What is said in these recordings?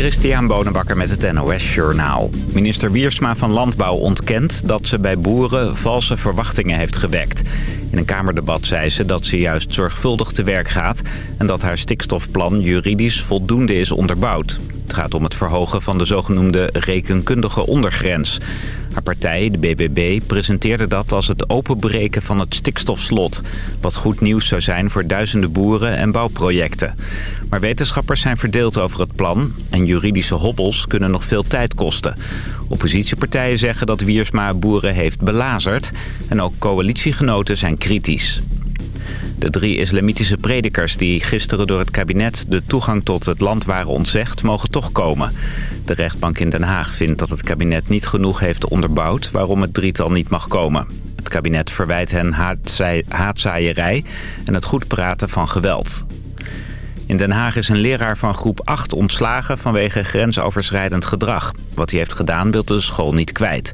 Christian Bonenbakker met het NOS Journaal. Minister Wiersma van Landbouw ontkent dat ze bij boeren valse verwachtingen heeft gewekt. In een Kamerdebat zei ze dat ze juist zorgvuldig te werk gaat... en dat haar stikstofplan juridisch voldoende is onderbouwd. Het gaat om het verhogen van de zogenoemde rekenkundige ondergrens. Haar partij, de BBB, presenteerde dat als het openbreken van het stikstofslot. Wat goed nieuws zou zijn voor duizenden boeren en bouwprojecten. Maar wetenschappers zijn verdeeld over het plan... en juridische hobbels kunnen nog veel tijd kosten. Oppositiepartijen zeggen dat Wiersma boeren heeft belazerd... en ook coalitiegenoten zijn kritisch. De drie islamitische predikers die gisteren door het kabinet de toegang tot het land waren ontzegd, mogen toch komen. De rechtbank in Den Haag vindt dat het kabinet niet genoeg heeft onderbouwd waarom het drietal niet mag komen. Het kabinet verwijt hen haatzaaierij en het goed praten van geweld. In Den Haag is een leraar van groep 8 ontslagen vanwege grensoverschrijdend gedrag. Wat hij heeft gedaan wil de school niet kwijt.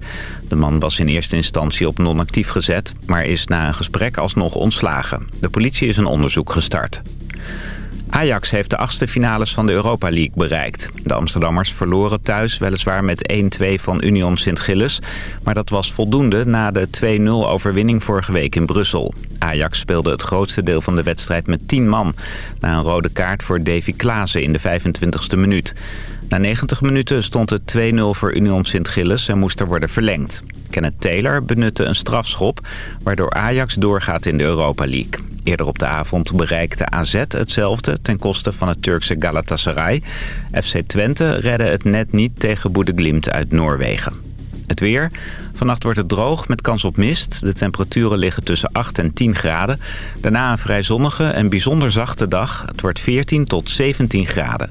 De man was in eerste instantie op non-actief gezet, maar is na een gesprek alsnog ontslagen. De politie is een onderzoek gestart. Ajax heeft de achtste finales van de Europa League bereikt. De Amsterdammers verloren thuis weliswaar met 1-2 van Union Sint-Gilles. Maar dat was voldoende na de 2-0 overwinning vorige week in Brussel. Ajax speelde het grootste deel van de wedstrijd met 10 man. Na een rode kaart voor Davy Klaassen in de 25e minuut. Na 90 minuten stond het 2-0 voor Union Sint-Gilles en moest er worden verlengd. Kenneth Taylor benutte een strafschop, waardoor Ajax doorgaat in de Europa League. Eerder op de avond bereikte AZ hetzelfde ten koste van het Turkse Galatasaray. FC Twente redde het net niet tegen Boedeglimt uit Noorwegen. Het weer. Vannacht wordt het droog met kans op mist. De temperaturen liggen tussen 8 en 10 graden. Daarna een vrij zonnige en bijzonder zachte dag. Het wordt 14 tot 17 graden.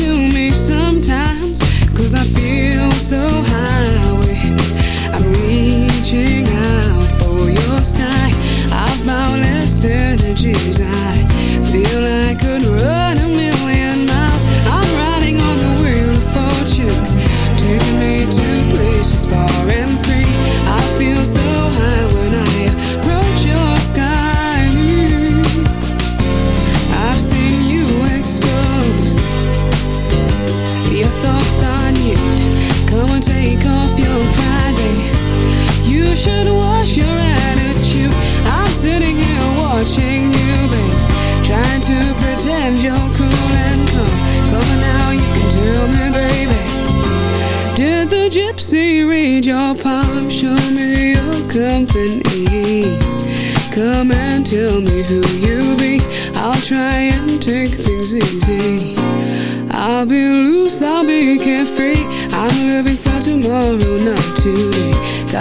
I feel I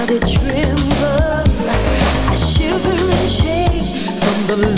I tremble, I shiver and shake from the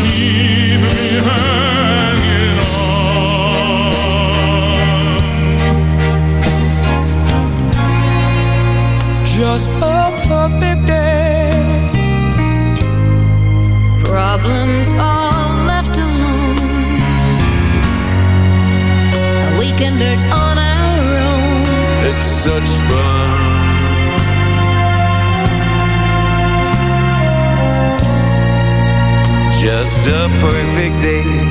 keep me hanging on. Just a perfect day. Problems all left alone. Weekenders on our own. It's such fun. A perfect day.